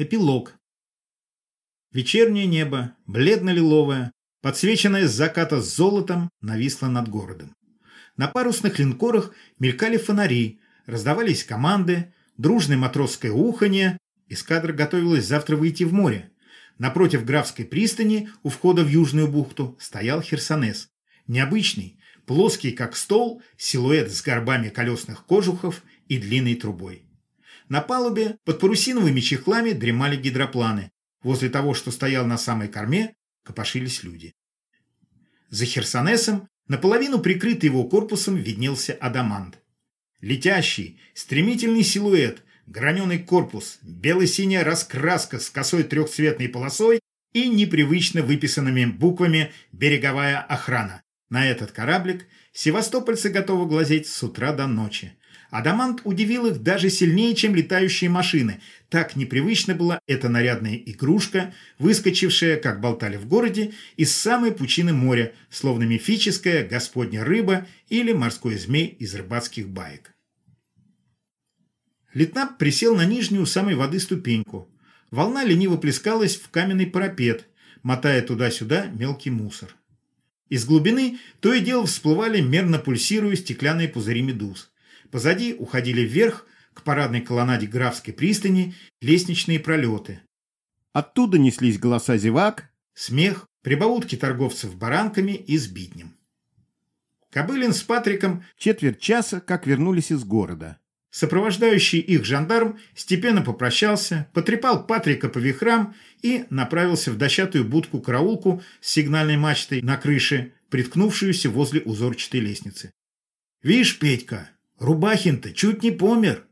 Эпилог. Вечернее небо, бледно-лиловое, подсвеченное с заката золотом, нависло над городом. На парусных линкорах мелькали фонари, раздавались команды, дружное матросское уханье. Эскадра готовилась завтра выйти в море. Напротив Графской пристани, у входа в Южную бухту, стоял Херсонес. Необычный, плоский как стол, силуэт с горбами колесных кожухов и длинной трубой. На палубе под парусиновыми чехлами дремали гидропланы. Возле того, что стоял на самой корме, копошились люди. За Херсонесом, наполовину прикрытый его корпусом, виднелся адамант. Летящий, стремительный силуэт, граненый корпус, бело-синяя раскраска с косой трехцветной полосой и непривычно выписанными буквами «Береговая охрана». На этот кораблик севастопольцы готовы глазеть с утра до ночи. Адамант удивил их даже сильнее, чем летающие машины. Так непривычна была эта нарядная игрушка, выскочившая, как болтали в городе, из самой пучины моря, словно мифическая господня рыба или морской змей из рыбацких баек. Литнап присел на нижнюю самой воды ступеньку. Волна лениво плескалась в каменный парапет, мотая туда-сюда мелкий мусор. Из глубины то и дело всплывали мерно пульсируя стеклянные пузыри медуз. Позади уходили вверх, к парадной колоннаде Графской пристани, лестничные пролеты. Оттуда неслись голоса зевак, смех, прибаутки торговцев баранками и сбитнем. Кобылин с Патриком четверть часа как вернулись из города. Сопровождающий их жандарм степенно попрощался, потрепал Патрика по вихрам и направился в дощатую будку-караулку с сигнальной мачтой на крыше, приткнувшуюся возле узорчатой лестницы. «Вишь, Петька, Рубахин-то чуть не помер.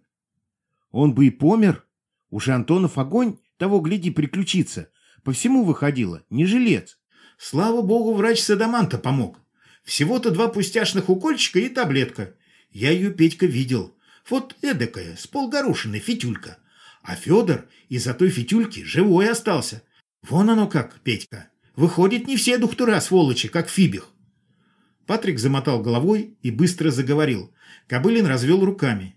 Он бы и помер. Уже Антонов огонь, того гляди, приключиться. По всему выходило, не жилец. Слава богу, врач Садаманта помог. Всего-то два пустяшных укольчика и таблетка. Я ее, Петька, видел. Вот эдакая, с полгорушиной фитюлька. А Федор из-за той фитюльки живой остался. Вон оно как, Петька. Выходит, не все доктора сволочи, как Фибих. Патрик замотал головой и быстро заговорил. Кобылин развел руками.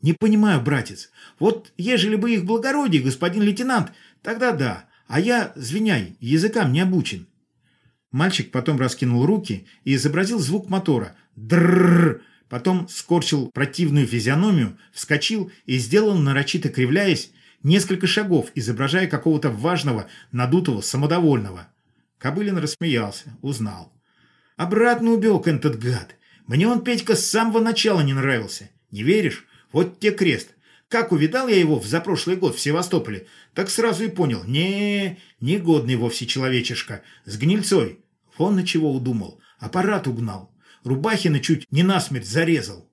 «Не понимаю, братец. Вот ежели бы их благородие, господин лейтенант, тогда да. А я, звеняй, языкам не обучен». Мальчик потом раскинул руки и изобразил звук мотора. Дрррр. Потом скорчил противную физиономию, вскочил и сделал, нарочито кривляясь, несколько шагов, изображая какого-то важного, надутого, самодовольного. Кобылин рассмеялся, узнал. Обратно убег этот гад. Мне он, Петька, с самого начала не нравился. Не веришь? Вот те крест. Как увидал я его в запрошлый год в Севастополе, так сразу и понял. Не, негодный вовсе человечишка. С гнильцой. Вон на чего удумал. Аппарат угнал. Рубахина чуть не насмерть зарезал.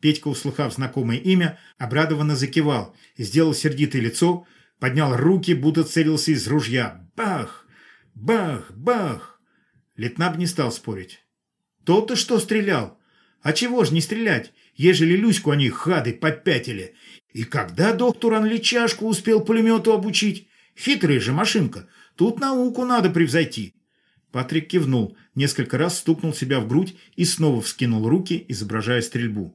Петька, услыхав знакомое имя, обрадованно закивал, сделал сердитое лицо, поднял руки, будто целился из ружья. Бах! Бах! Бах! Летнаб не стал спорить. «То-то что стрелял? А чего ж не стрелять, ежели Люську они, хады, попятили? И когда доктор Анличашку успел пулемету обучить? Хитрая же машинка, тут науку надо превзойти». Патрик кивнул, несколько раз стукнул себя в грудь и снова вскинул руки, изображая стрельбу.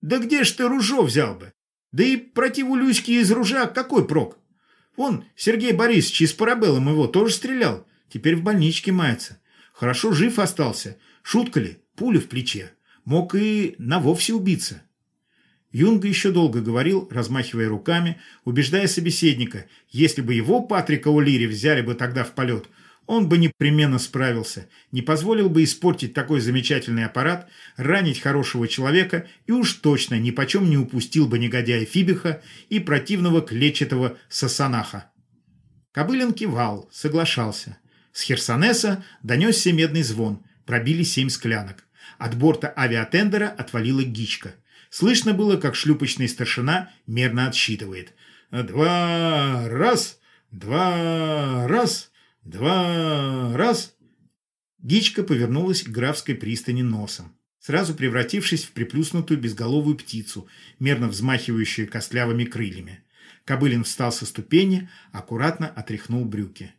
«Да где ж ты ружо взял бы? Да и противу Люськи из ружа какой прок? Вон, Сергей Борисович из парабеллом его тоже стрелял. Теперь в больничке мается. Хорошо жив остался. Шутка ли? Пуля в плече. Мог и на вовсе убиться. Юнга еще долго говорил, размахивая руками, убеждая собеседника, если бы его, Патрика О'Лири, взяли бы тогда в полет, он бы непременно справился, не позволил бы испортить такой замечательный аппарат, ранить хорошего человека и уж точно ни почем не упустил бы негодяя Фибиха и противного клетчатого Сасанаха. Кобылин кивал, соглашался. С Херсонеса донесся медный звон, пробили семь склянок. От борта авиатендера отвалила гичка. Слышно было, как шлюпочный старшина мерно отсчитывает. «Два раз! Два раз! Два раз!» Гичка повернулась к графской пристани носом, сразу превратившись в приплюснутую безголовую птицу, мерно взмахивающую костлявыми крыльями. Кобылин встал со ступени, аккуратно отряхнул брюки.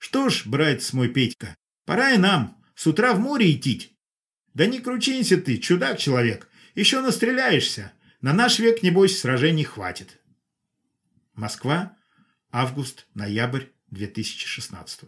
Что ж, братец мой Петька, пора и нам с утра в море идти. Да не кручинься ты, чудак-человек, еще настреляешься. На наш век, небось, сражений хватит. Москва, Август-ноябрь 2016